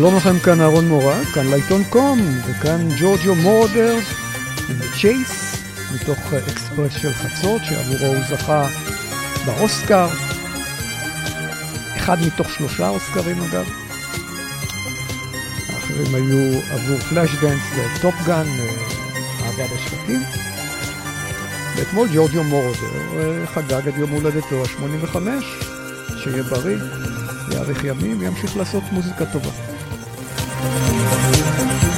שלום לכם, כאן אהרון מורה, כאן להיטון קום, וכאן ג'ורג'ו מורודר ו Chase, מתוך אקספרס של חצות, שעבורו הוא זכה באוסקר. אחד מתוך שלושה אוסקרים אגב. האחרים היו עבור פלאשדנס וטופ גאן, אהבה בשווקים. ואתמול ג'ורג'ו מורודר חגג את יום הולדתו ה-85, שיהיה בריא, יאריך ימים, וימשיך לעשות מוזיקה טובה. 嗯。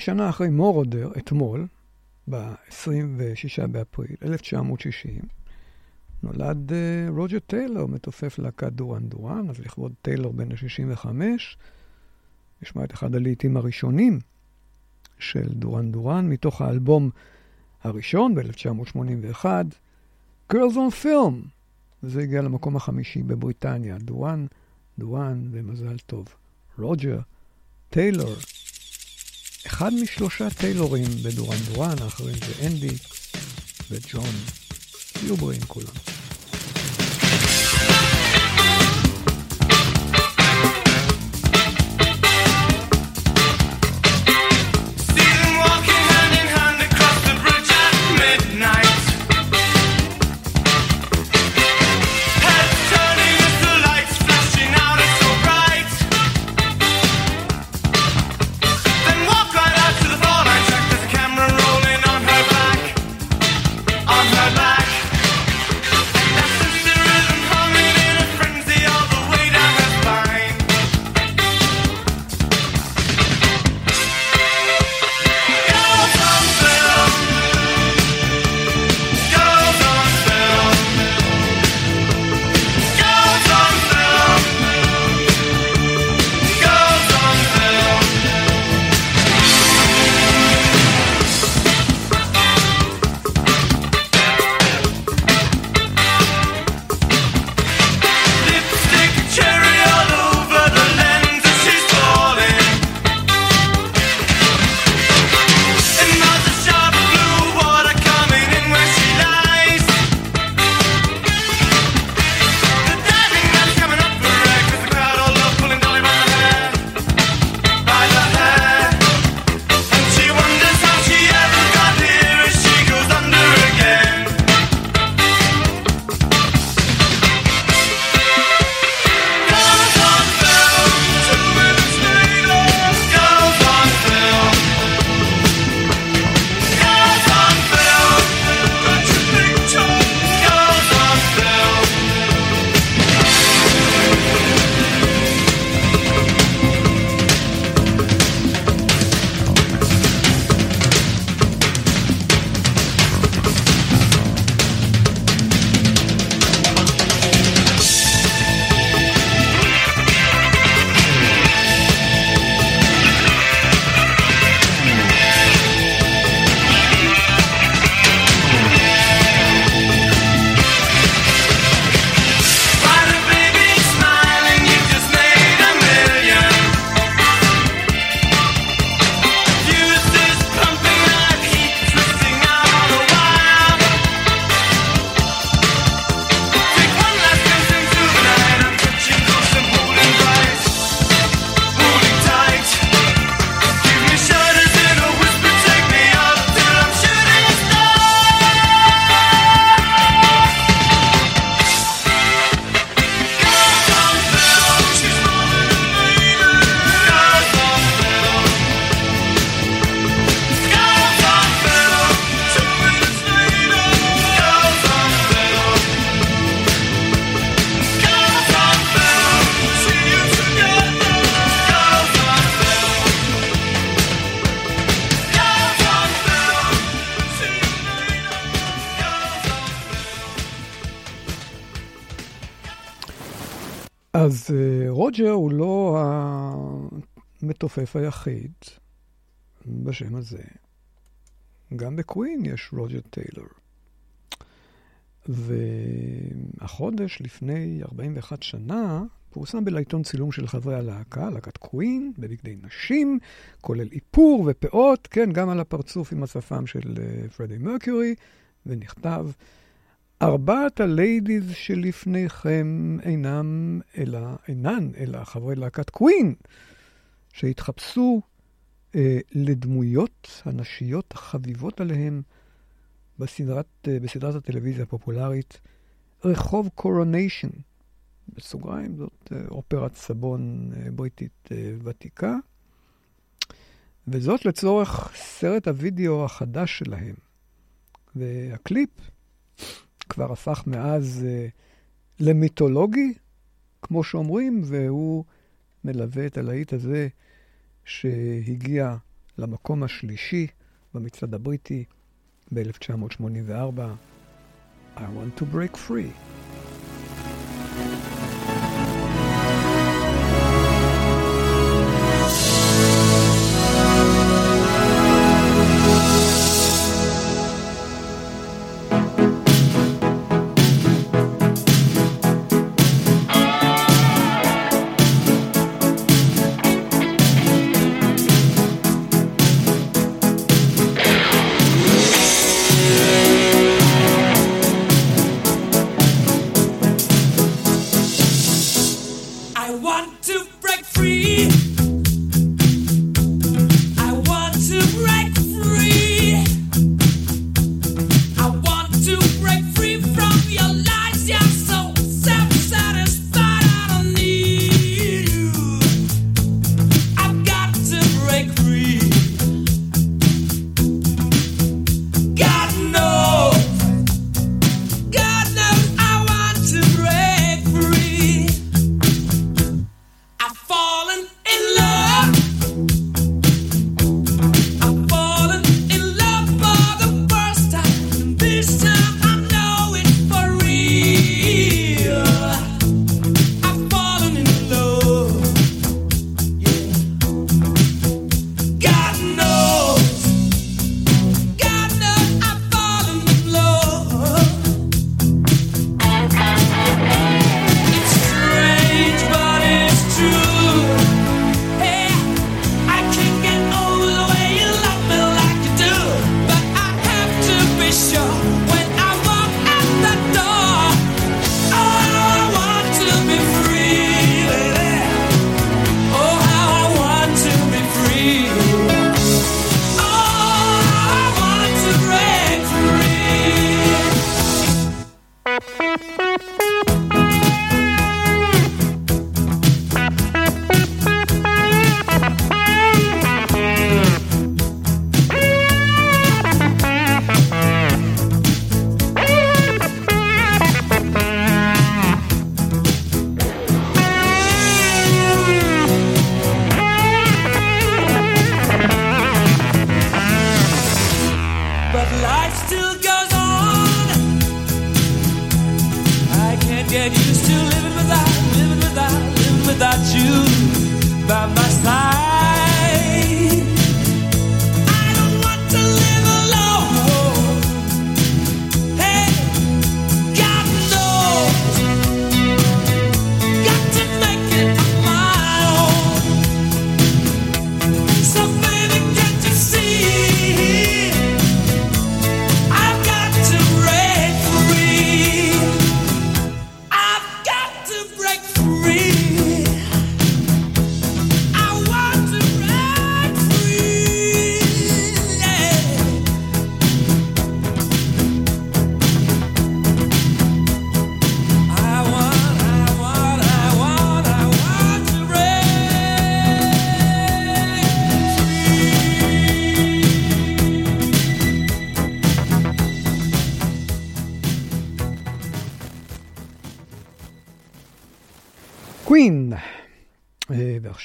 שנה אחרי מורודר, אתמול, ב-26 באפריל 1960, נולד uh, רוג'ר טיילור, מתופף להקת דורן דורן, אז לכבוד טיילור בן ה-65, נשמע את אחד הלעיתים הראשונים של דורן דורן, מתוך האלבום הראשון ב-1981, Girls on Film, וזה הגיע למקום החמישי בבריטניה, דורן, דורן ומזל טוב. רוג'ר, טיילור. אחד משלושה טיילורים בדורן דורן, האחרים זה אנדי וג'ון. תהיו בריאים כולם. המתופף היחיד בשם הזה. גם בקווין יש רוג'ר טיילור. והחודש, לפני 41 שנה, פורסם בלעיתון צילום של חברי הלהקה, להקת קווין, בבגדי נשים, כולל איפור ופאות, כן, גם על הפרצוף עם השפם של פרדי מרקיורי, ונכתב, ארבעת הליידיז שלפניכם אינם אלא, אינן אלא חברי להקת קווין, שהתחפשו אה, לדמויות הנשיות החביבות עליהם בסדרת, אה, בסדרת הטלוויזיה הפופולרית רחוב קורוניישן. בסוגריים, זאת אה, אופרת סבון אה, בריטית אה, ותיקה, וזאת לצורך סרט הווידאו החדש שלהם. והקליפ כבר הפך מאז אה, למיתולוגי, כמו שאומרים, והוא מלווה את הלהיט הזה שהגיע למקום השלישי במצעד הבריטי ב-1984, I want to break free.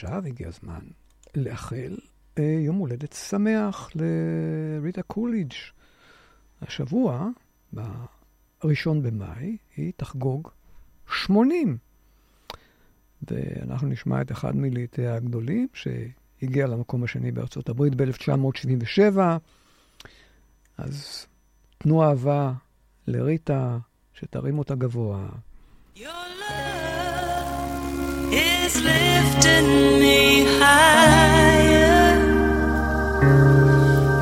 עכשיו הגיע הזמן לאחל אה, יום הולדת שמח לריטה קוליג'. השבוע, בראשון במאי, היא תחגוג 80. ואנחנו נשמע את אחד מלעיטיה הגדולים, שהגיע למקום השני בארצות הברית ב-1977. אז תנו אהבה לריטה, שתרים אותה גבוה. Your higher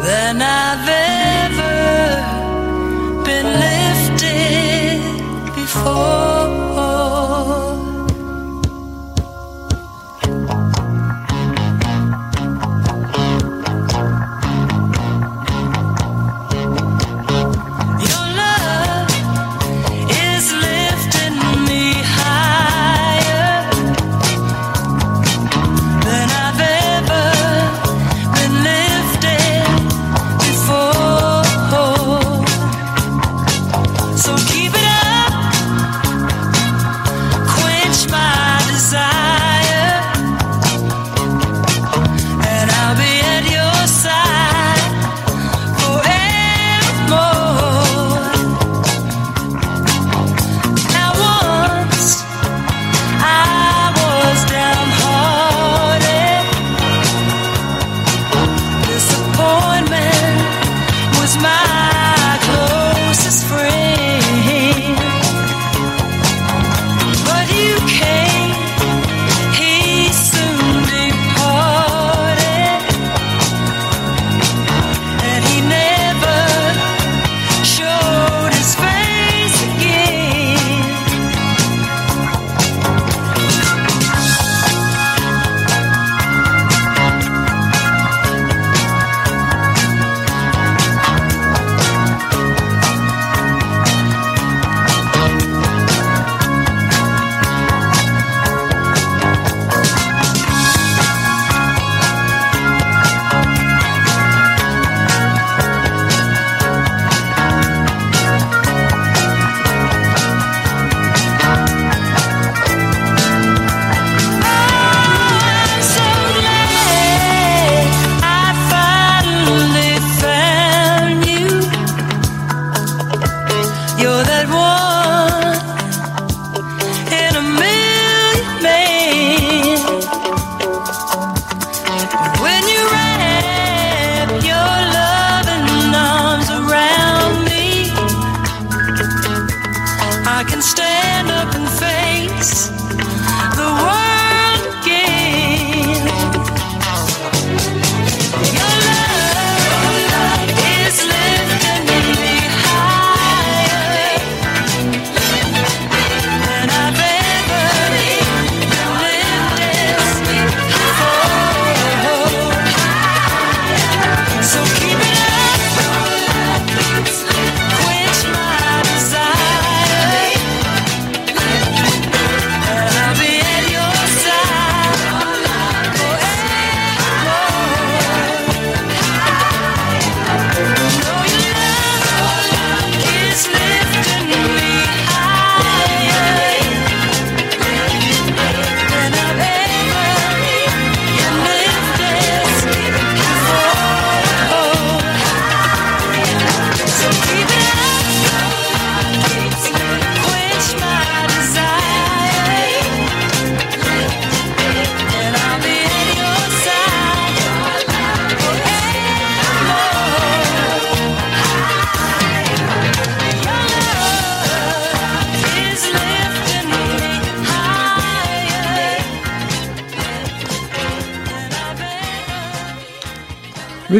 than I've ever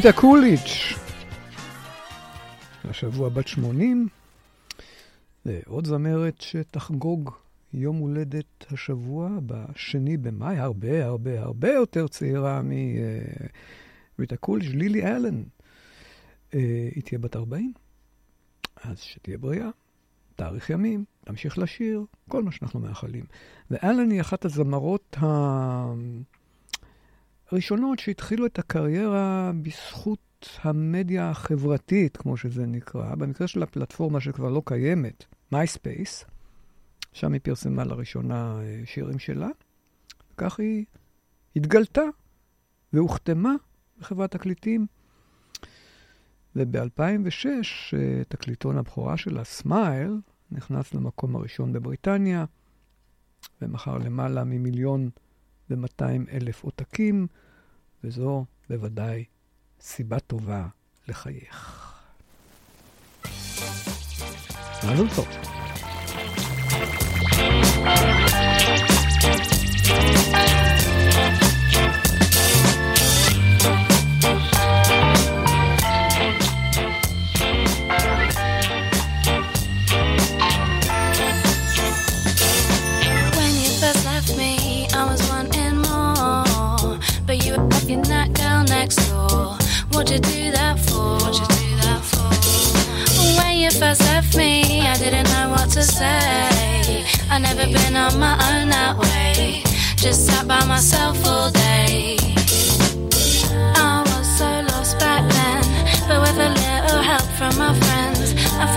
ריטה קוליץ', השבוע בת 80, ועוד זמרת שתחגוג יום הולדת השבוע בשני במאי, הרבה הרבה הרבה יותר צעירה מריטה קוליץ', לילי אלן. אה, היא תהיה בת 40, אז שתהיה בריאה, תאריך ימים, תמשיך לשיר, כל מה שאנחנו מאחלים. ואלן היא אחת הזמרות ה... הראשונות שהתחילו את הקריירה בזכות המדיה החברתית, כמו שזה נקרא, במקרה של הפלטפורמה שכבר לא קיימת, MySpace, שם היא פרסמה לראשונה אה, שירים שלה, וכך היא התגלתה והוחתמה בחברת תקליטים. וב-2006 אה, תקליטון הבכורה שלה, סמייל, נכנס למקום הראשון בבריטניה, ומכר למעלה ממיליון ו-200 אלף עותקים, וזו בוודאי סיבה טובה לחייך. מזל טוב. What'd you do that for? What'd you do that for? When you first left me, I didn't know what to say. I never been on my own that way. Just sat by myself all day. I was so lost back then, but with a little help from my friends, I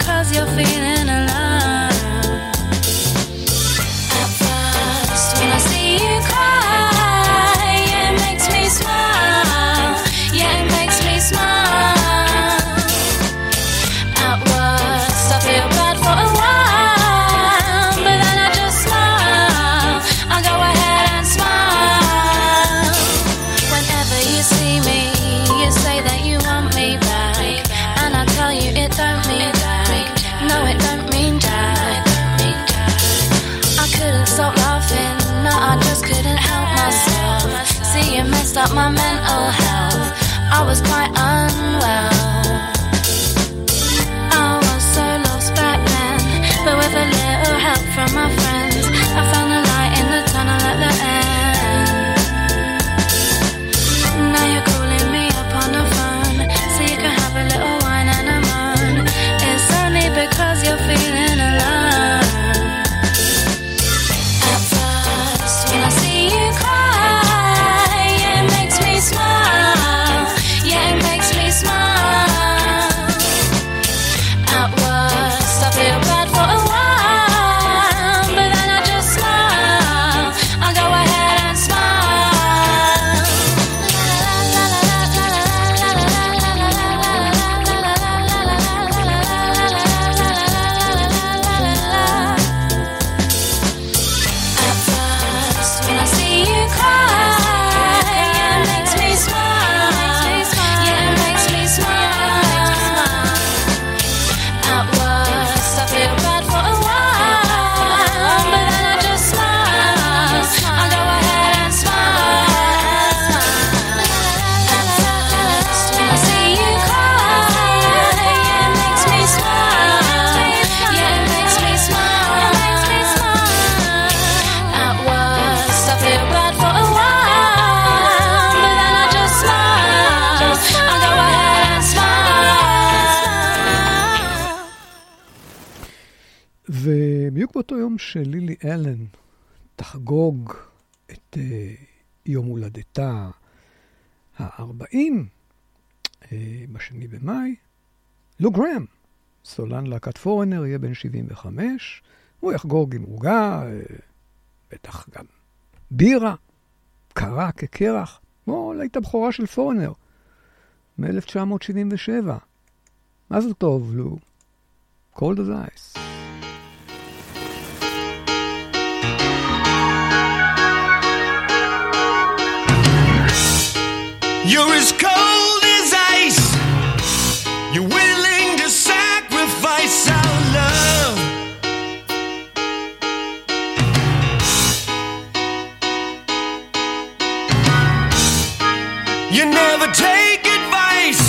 cause you're feeling ובדיוק באותו יום שלילי אלן תחגוג את uh, יום הולדתה ה-40, uh, בשני במאי, לו גרם, סולן להקת פורנר, יהיה בן 75, הוא יחגוג עם עוגה, uh, בטח גם בירה, קרה כקרח, כמו להיט הבכורה של פורנר, מ-1977. מזל טוב, לו. cold as ice. You're as cold as ice. You're willing to sacrifice our love. You never take advice.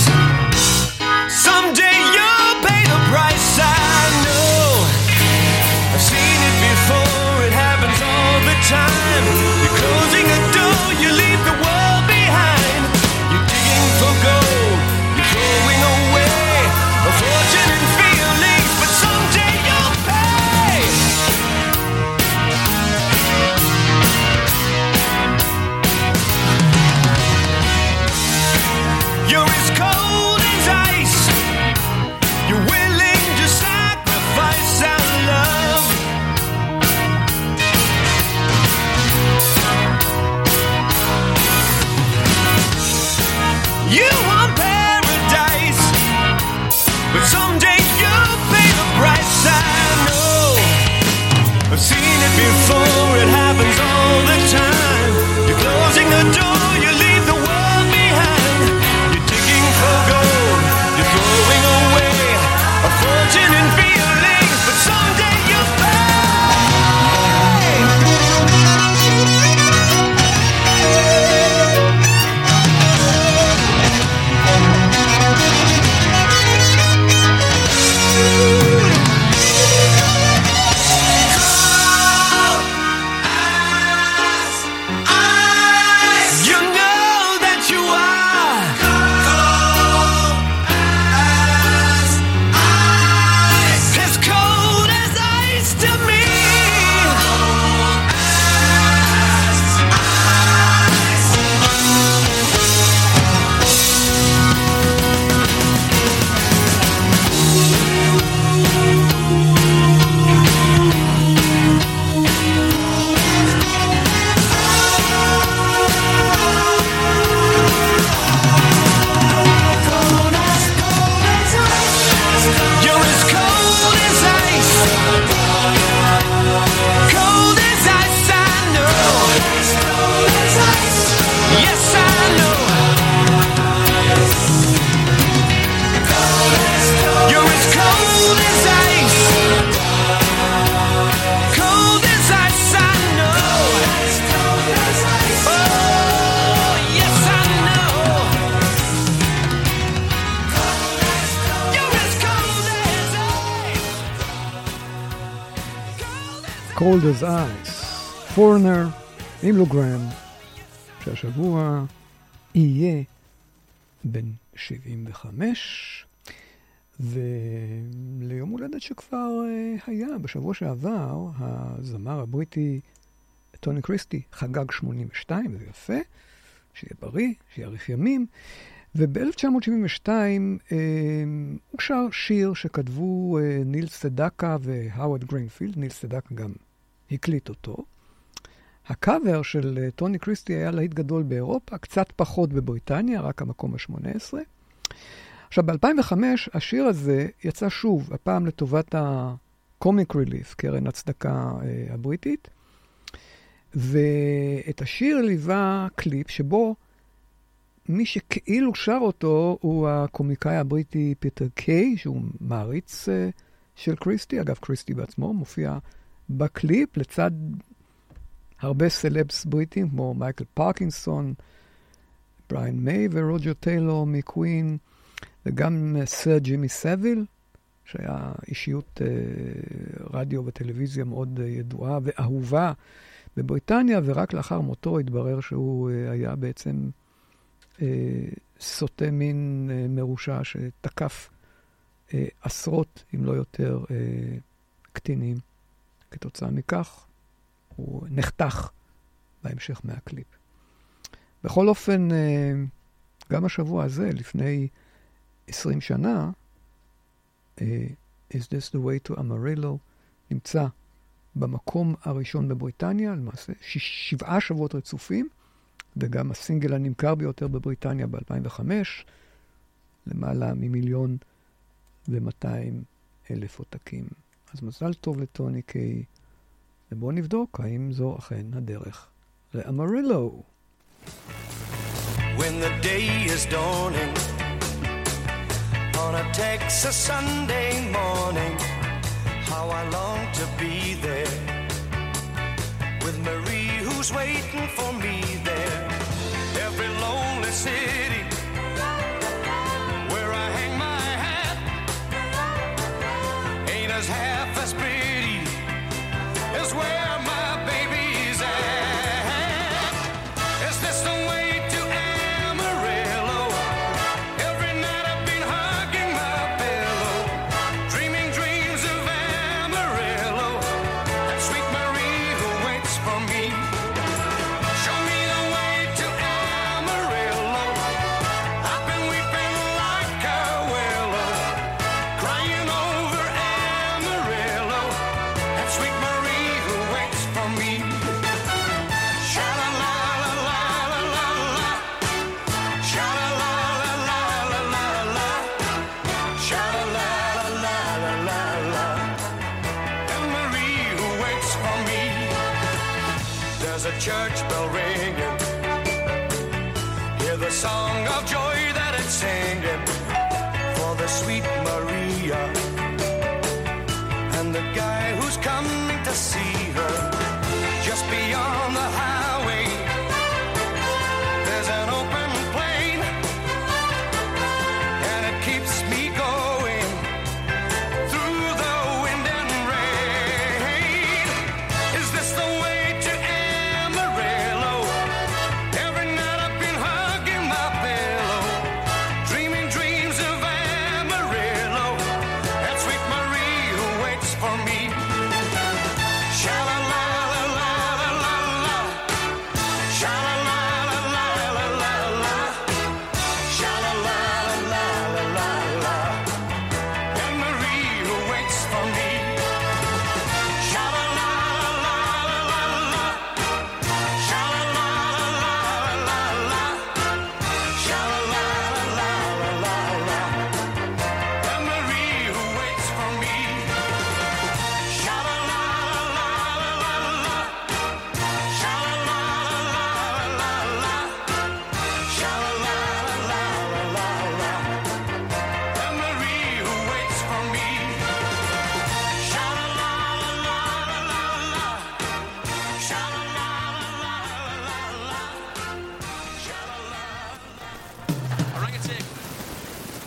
Someday you'll pay the price. I know. I've seen it before. It happens all the time. You're closing a door. You're leaving. As Ice, פורנר עם לוגרם, שהשבוע יהיה בן 75, וליום הולדת שכבר אה, היה, בשבוע שעבר, הזמר הבריטי טוני קריסטי חגג 82, זה יפה, שיהיה בריא, שיאריך ימים. וב-1972 אה, הוא שר שיר שכתבו אה, ניל סדקה והאוורד גריינפילד, ניל סדקה גם הקליט אותו. הקאבר של אה, טוני קריסטי היה להיט גדול באירופה, קצת פחות בבריטניה, רק המקום ה-18. עכשיו, ב-2005 השיר הזה יצא שוב, הפעם לטובת ה-Comic Relief, קרן הצדקה אה, הבריטית, ואת השיר ליווה קליפ שבו מי שכאילו שר אותו הוא הקומיקאי הבריטי פיטר קיי, שהוא מעריץ אה, של קריסטי. אגב, קריסטי בעצמו מופיע בקליפ לצד הרבה סלבס בריטים, כמו מייקל פרקינסון, בריאן מיי ורוג'ר טיילור מקווין, וגם אה, סר ג'ימי סביל, שהיה אישיות אה, רדיו וטלוויזיה מאוד אה, ידועה ואהובה בבריטניה, ורק לאחר מותו התברר שהוא אה, היה בעצם אה, סוטה מין אה, מרושע שתקף אה, עשרות, אם לא יותר, אה, קטינים. כתוצאה מכך, הוא נחתך בהמשך מהקליפ. בכל אופן, אה, גם השבוע הזה, לפני 20 שנה, אה, Is This the Way to Amarillo נמצא במקום הראשון בבריטניה, למעשה שבעה שבועות רצופים, וגם הסינגל הנמכר ביותר בבריטניה ב-2005, למעלה ממיליון ומאתיים אלף עותקים. אז מזל טוב לטוני קיי, ובואו נבדוק האם זו אכן הדרך לאמרילו. when the day is dawning on a Texas Sunday morning. How I long to be there with Marie, who's waiting for me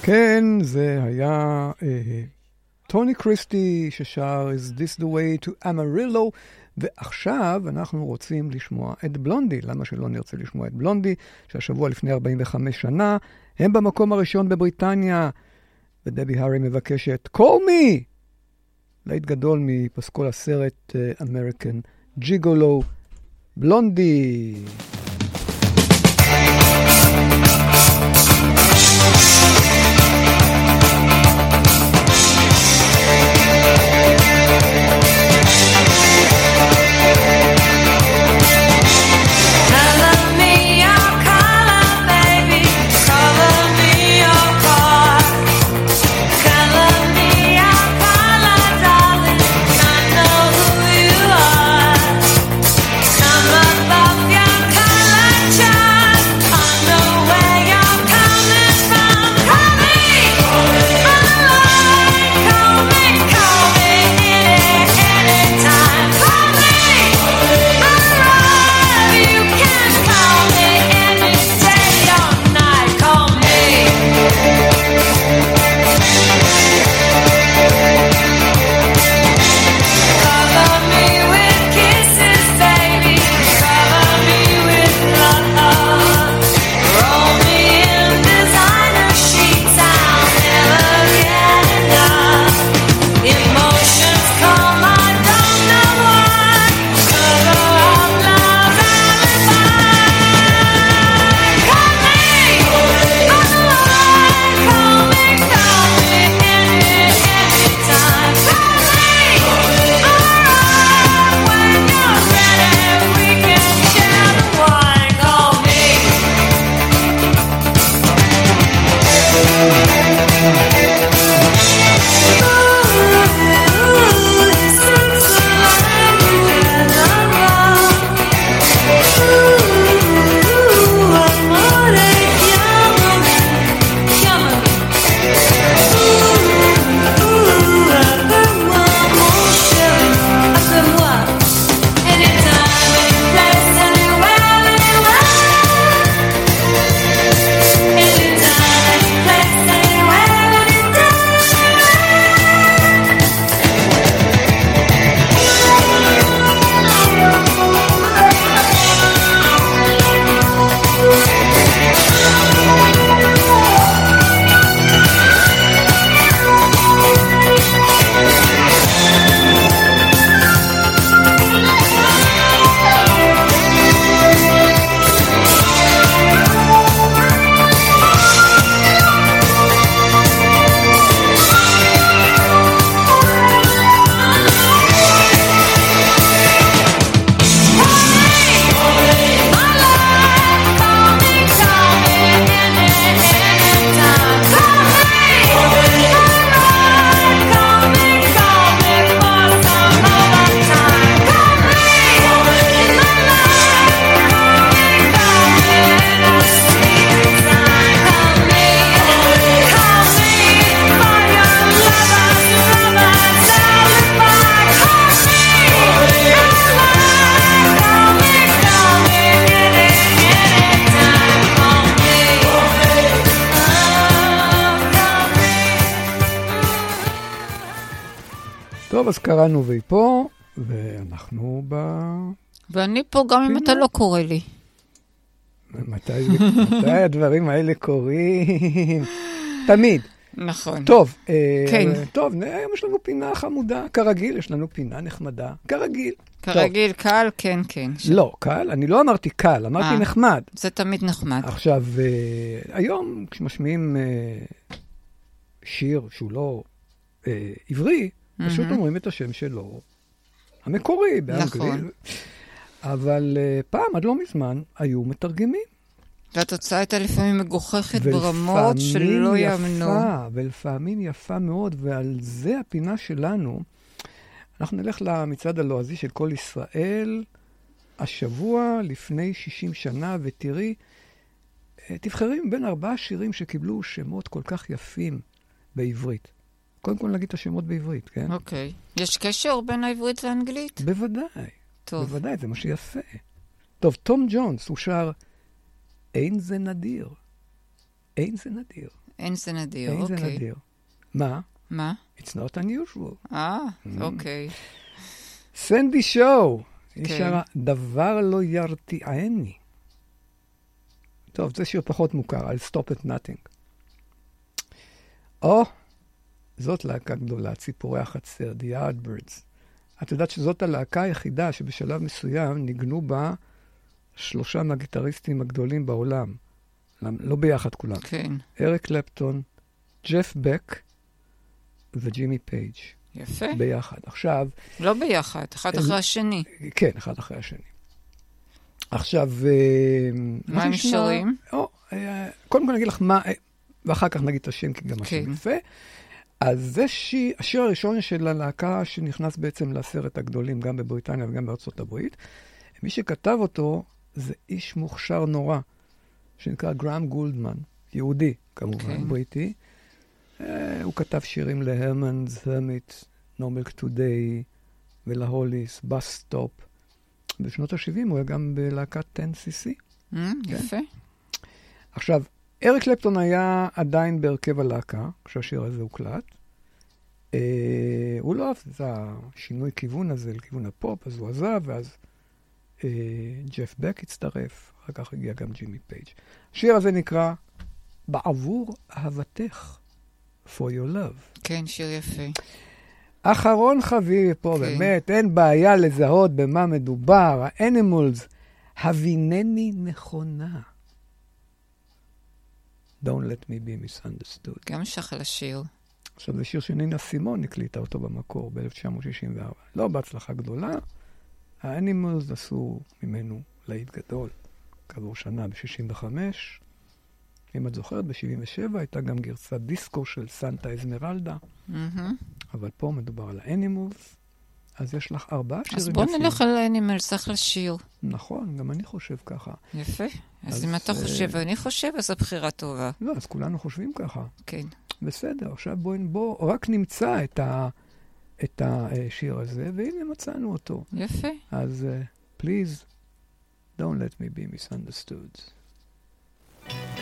כן, זה היה אה, טוני קריסטי ששר Is This The Way To Amarillo, ועכשיו אנחנו רוצים לשמוע את בלונדי. למה שלא נרצה לשמוע את בלונדי, שהשבוע לפני 45 שנה הם במקום הראשון בבריטניה, ודבי הארי מבקשת Call me! לית גדול מפסקול הסרט אה, American Gigolo, בלונדי. קראנו והיא פה, ואנחנו ב... ואני פה גם אם אתה לא קורא לי. מתי, מתי הדברים האלה קורים? תמיד. נכון. טוב, אה, כן. טוב, היום יש לנו פינה חמודה, כרגיל, יש לנו פינה נחמדה, כרגיל. כרגיל, קל, כן, כן. ש- טוב, לא, קל, אני לא אמרתי קל, אמרתי אה. נחמד. זה תמיד נחמד. עכשיו, אה, היום כשמשמיעים אה, שיר שהוא לא אה, עברי, פשוט אומרים את השם שלו, המקורי, באנגלית. נכון. אבל אה, פעם, עד לא מזמן, היו מתרגמים. והתוצאה הייתה לפעמים מגוחכת ברמות שלא יאמנו. ולפעמים יפה מאוד, ועל זה הפינה שלנו. אנחנו נלך למצעד הלועזי של כל ישראל, השבוע לפני 60 שנה, ותראי, אה, תבחרי מבין ארבעה שירים שקיבלו שמות כל כך יפים בעברית. קודם כל נגיד את השמות בעברית, כן? אוקיי. יש קשר בין העברית לאנגלית? בוודאי, טוב. בוודאי, זה מה שיפה. טוב, תום ג'ונס, הוא שר אין זה נדיר. אין זה נדיר. אין זה נדיר, אין זה אוקיי. נדיר. מה? מה? It's not unusual. אה, Mm. אוקיי. סנדי שואו, היא כן. שרה דבר לא ירתיעני. טוב, זה שיר פחות מוכר, I'll stop at nothing. או, זאת להקה גדולה, ציפורי החצר, The Yardbirds. את יודעת שזאת הלהקה היחידה שבשלב מסוים ניגנו בה שלושה מהגיטריסטים הגדולים בעולם. לא ביחד כולם. כן, אריק קלפטון, ג'ף בק וג'ימי פייג'. יפה. ביחד. עכשיו, לא ביחד, אחד אחרי השני. כן, אחד אחרי השני. עכשיו, אה, מה הם שרים? אה, קודם כל אני אגיד לך מה, ואחר כך נגיד את השם, כי גם השם כן. יפה. אז זה שיר, השיר הראשון של הלהקה שנכנס בעצם לעשרת הגדולים, גם בבריטניה וגם בארצות הברית. מי שכתב אותו זה איש מוכשר נורא, שנקרא גראם גולדמן, יהודי כמובן, כן. בריטי. אה, הוא כתב שירים ל Herman's Hermits, No Milk Today ול Hollies, Bus Stop. בשנות ה-70 הוא היה גם בלהקת 10cc. Mm, יפה. עכשיו, אריק קלפטון היה עדיין בהרכב הלהקה, כשהשיר הזה הוקלט. אה, הוא לא אהב את השינוי כיוון הזה לכיוון הפופ, אז הוא עזב, ואז אה, ג'ף בק הצטרף, אחר כך הגיע גם ג'ימי פייג'. השיר הזה נקרא בעבור אהבתך, For Your Love. כן, שיר יפה. אחרון חביב פה, כן. באמת, אין בעיה לזהות במה מדובר. האנימולס, הבינני נכונה. Don't let me be misunderstood. גם יש אחלה שיר. עכשיו, זה שיר שנינה סימון הקליטה אותו במקור ב-1964. לא בהצלחה גדולה. האנימולס עשו ממנו להיט גדול. כעבור שנה ב-65. אם את זוכרת, ב-77 הייתה גם גרסת דיסקו של סנטה אזמרלדה. מהמם. אבל פה מדובר על האנימולס, אז יש לך ארבעה שירים אז בוא יפים. נלך על אנימלס, אחלה שיר. נכון, גם אני חושב ככה. יפה. אז אז, אם אתה אה, חושב ואני חושב, אז הבחירה טובה. לא, אז כולנו חושבים ככה. כן. בסדר, עכשיו בואו בוא, רק נמצא את, ה, את השיר הזה, והנה מצאנו אותו. יפה. אז uh, please, don't let me be misunderstood. Baby,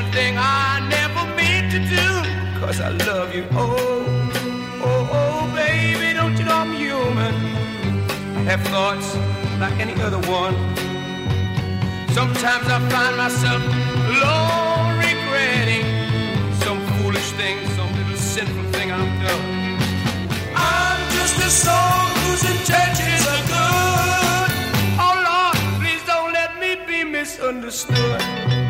one thing I never meant to do. Cause I love you. Oh, oh, oh, baby, don't you know I'm human? I have thoughts like any other one. Sometimes I find myself alone regretting some foolish thing, some little sinful thing I've done. I'm just a soul whose intentions are good. Oh Lord, please don't let me be misunderstood.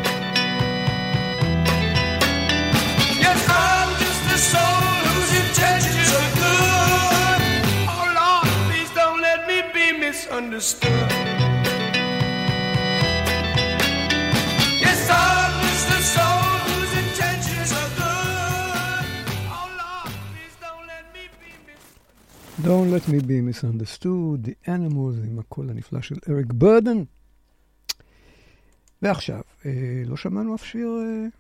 Don't let me be misunderstood, The Animals עם הקול הנפלא של אריק ברדן. ועכשיו, אה, לא שמענו אף שיר אה,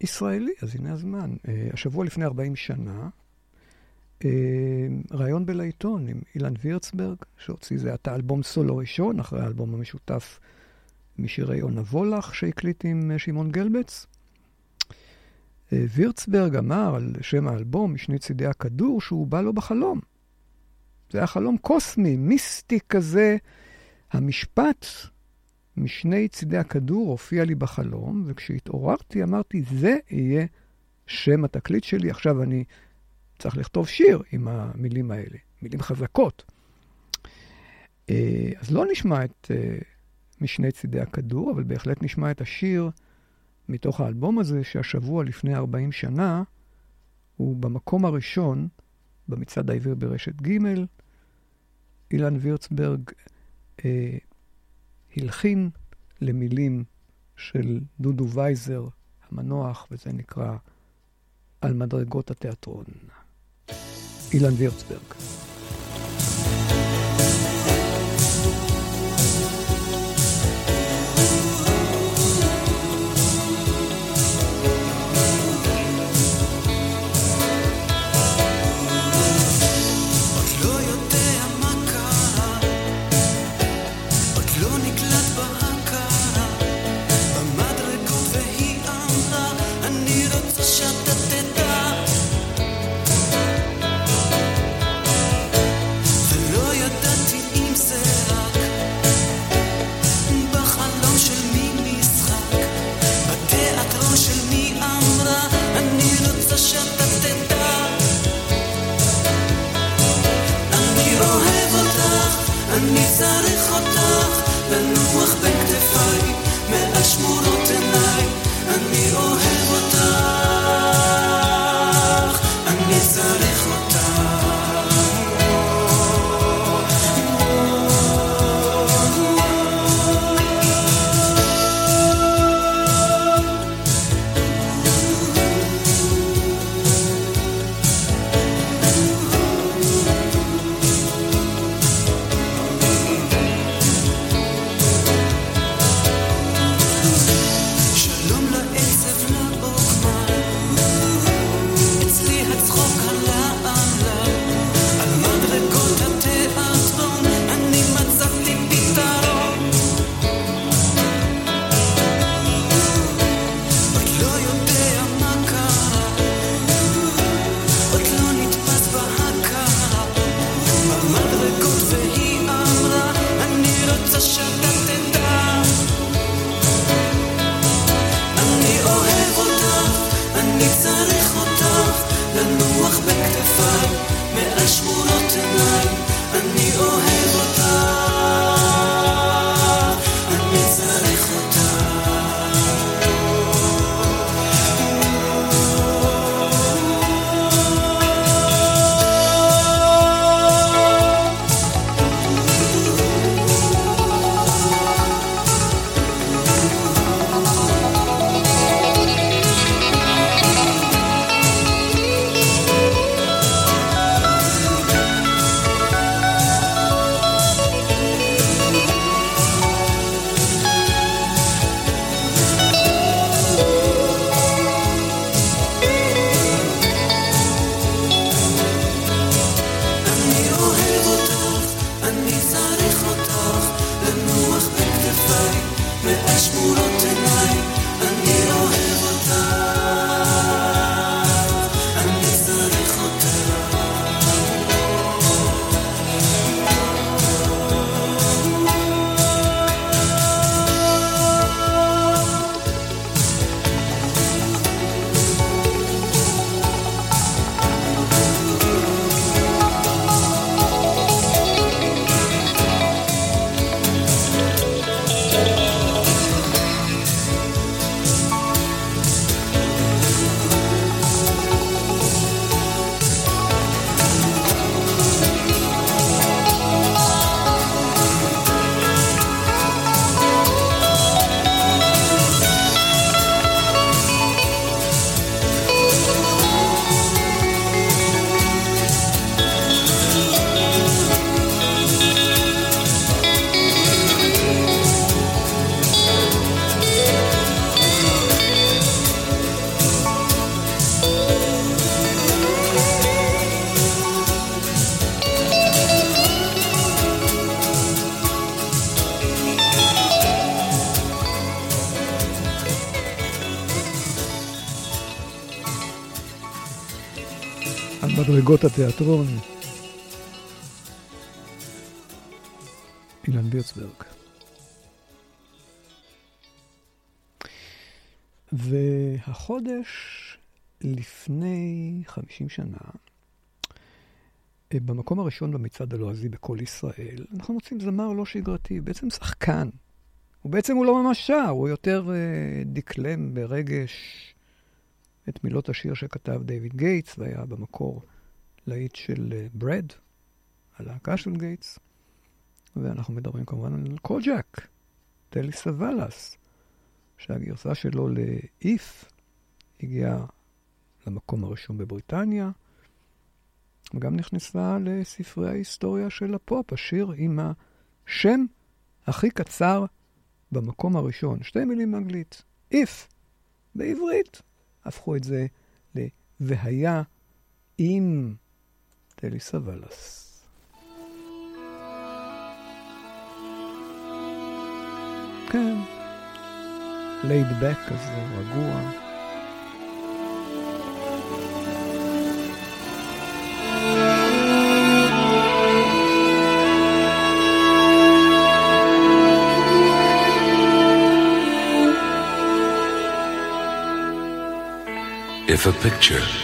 ישראלי, אז הנה הזמן. אה, השבוע לפני 40 שנה, אה, ראיון בלעיתון עם אילן וירצברג, שהוציא זה עתה אלבום סולו ראשון, אחרי האלבום המשותף משירי עונה וולך שהקליט עם אה, שמעון גלבץ. אה, וירצברג אמר על שם האלבום, משני צידי הכדור, שהוא בא לו בחלום. זה היה חלום קוסמי, מיסטי כזה. המשפט משני צידי הכדור הופיע לי בחלום, וכשהתעוררתי אמרתי, זה יהיה שם התקליט שלי. עכשיו אני צריך לכתוב שיר עם המילים האלה, מילים חזקות. אה, אז לא נשמע את אה, משני צידי הכדור, אבל בהחלט נשמע את השיר מתוך האלבום הזה, שהשבוע לפני 40 שנה, הוא במקום הראשון במצעד העברי ברשת ג', אילן וירצברג אה, הלחין למילים של דודו וייזר המנוח, וזה נקרא על מדרגות התיאטרון. אילן וירצברג. התיאטרון. אילן בירצברג. והחודש לפני 50 שנה, אה, במקום הראשון במצעד הלועזי בכל ישראל, אנחנו מוצאים זמר לא שגרתי, בעצם שחקן. ובעצם הוא לא ממש שר, הוא יותר uh, דקלם ברגש את מילות השיר שכתב דיוויד גייטס, והיה במקור להיט של Bread, uh, הלהקה של גייטס. ואנחנו מדברים כמובן על קוג'אק, טלי סוואלאס, שהגרסה שלו ל If הגיעה למקום הראשון בבריטניה, וגם נכנסה לספרי ההיסטוריה של הפופ, השיר עם השם הכי קצר במקום הראשון. שתי מילים באנגלית, if. בעברית הפכו את זה ל"והיה עם טלי סוואלס". כן, לייד בק כזה, רגוע. If a picture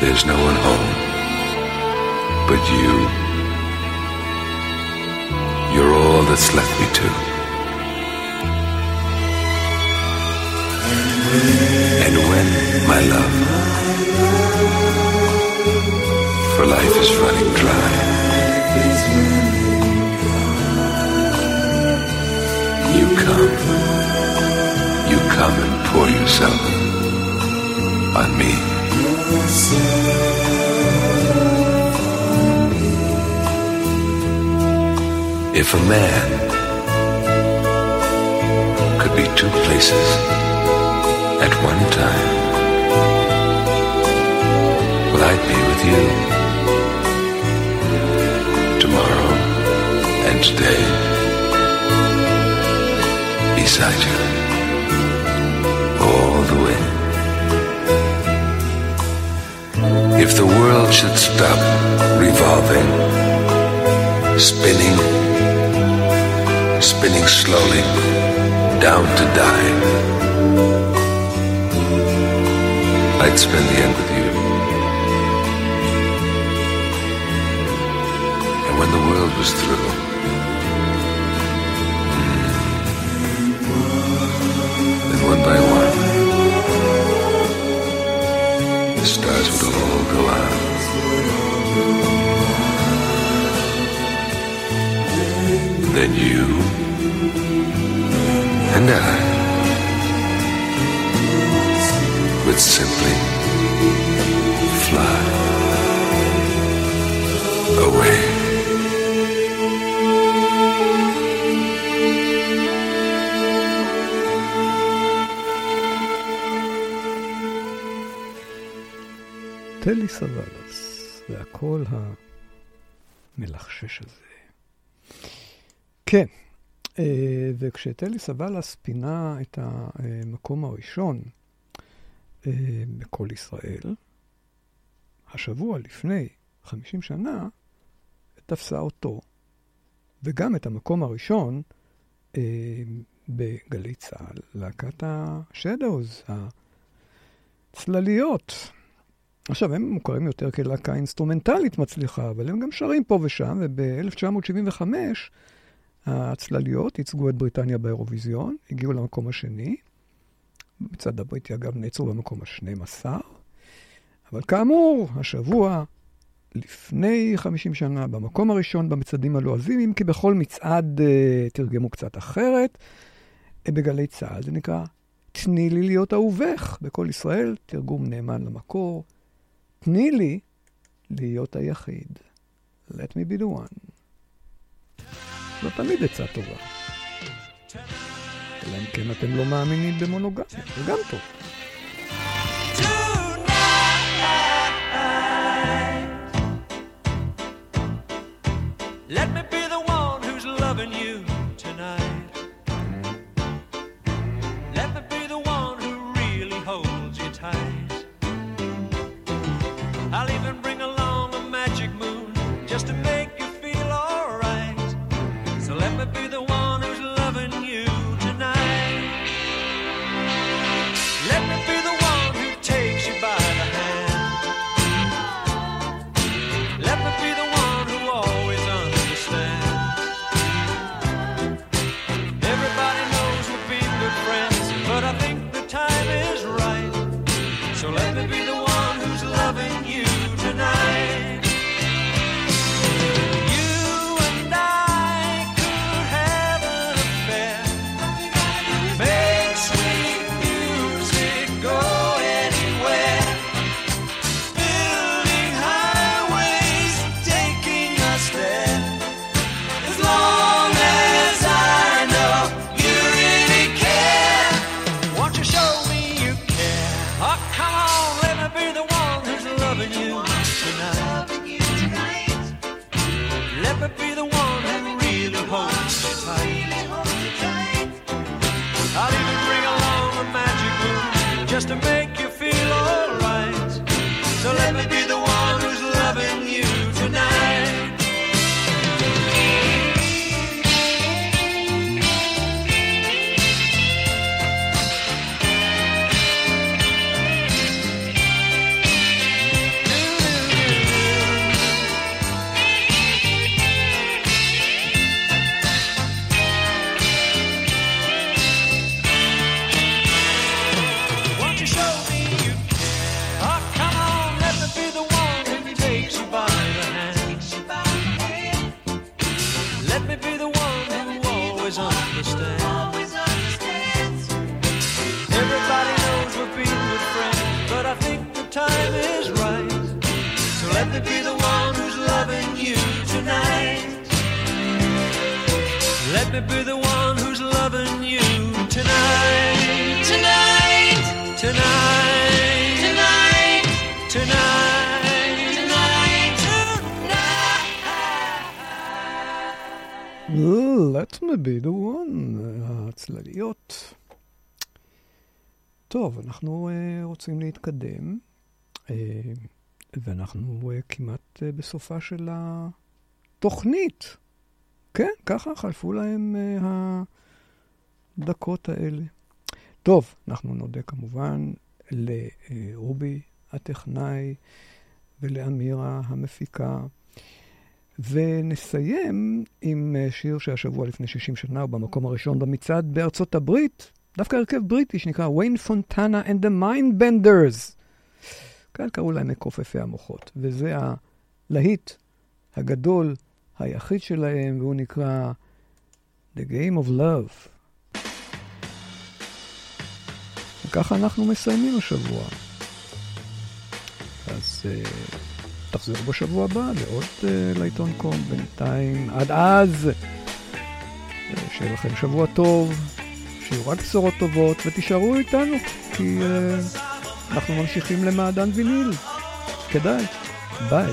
There's no one home but you. You're all that's left me to. And when, my love, for life is running dry, you come, you come and pour yourself on me. If a man could be two places at one time, well, I'd be with you tomorrow and today beside you all the way. If the world should stop revolving, spinning, spinning slowly down to die, I'd spend the end with you. And when the world was through, mm, then one by one, Then you and I would simply fly away. טלי סוואלס, והקול המלחשש הזה. כן, אה, וכשטלי סוואלס פינה את המקום הראשון אה, בכל ישראל, השבוע לפני 50 שנה, תפסה אותו, וגם את המקום הראשון אה, בגלי צה"ל, להקת השדוז, הצלליות. עכשיו, הם מוכרים יותר כלהקה אינסטרומנטלית מצליחה, אבל הם גם שרים פה ושם, וב-1975 הצלליות ייצגו את בריטניה באירוויזיון, הגיעו למקום השני. מצד הבריטי, אגב, נעצרו במקום ה-12. אבל כאמור, השבוע, לפני 50 שנה, במקום הראשון במצעדים הלועזים, אם כי בכל מצעד uh, תרגמו קצת אחרת, אה, בגלי צה"ל זה נקרא "תני לי להיות אהובך" בכל ישראל, תרגום נאמן למקור. תני לי להיות היחיד. Let me be the one. זו תמיד עצה טובה. אלא אם כן אתם לא מאמינים במונוגמיה, זה גם טוב. Let me be me be the one who's loving you tonight, tonight, tonight, tonight, tonight. tonight. Let me be the one, הצלליות. טוב, אנחנו uh, רוצים להתקדם, uh, ואנחנו uh, כמעט uh, בסופה של התוכנית. כן, ככה חלפו להם uh, הדקות האלה. טוב, אנחנו נודה כמובן לרובי הטכנאי ולאמירה המפיקה. ונסיים עם אה, שיר שהשבוע לפני 60 שנה הוא במקום הראשון במצעד בארצות הברית, דווקא הרכב בריטי שנקרא ויין פונטנה and the Mind Benders. כאן קראו להם מכופפי המוחות, וזה הלהיט הגדול. היחיד שלהם, והוא נקרא The Game of Love. וככה אנחנו מסיימים השבוע. אז uh, תחזור בשבוע הבא לעוד uh, לעיתון קום בינתיים. עד אז, uh, שיהיה לכם שבוע טוב, שיהיו רק בשורות טובות, ותישארו איתנו, כי uh, אנחנו ממשיכים למעדן ויניל. כדאי. ביי.